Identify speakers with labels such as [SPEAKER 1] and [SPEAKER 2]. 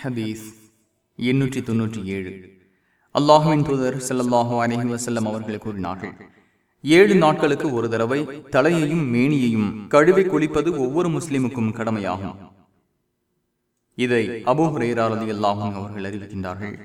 [SPEAKER 1] ஹதீஸ் எண்ணூற்றி தொன்னூற்றி ஏழு. அல்லாஹுவின் தூதர் செல்லல்லாஹோ அலைஹி வசல்லம் அவர்கள் கூறினார்கள் ஏழு நாட்களுக்கு ஒரு தடவை தலையையும் மேனியையும் கழுவி குளிப்பது ஒவ்வொரு முஸ்லிமுக்கும் கடமையாகும். இதை அபூ ஹுரைரா அவர்கள் அறிவிக்கின்றார்கள்.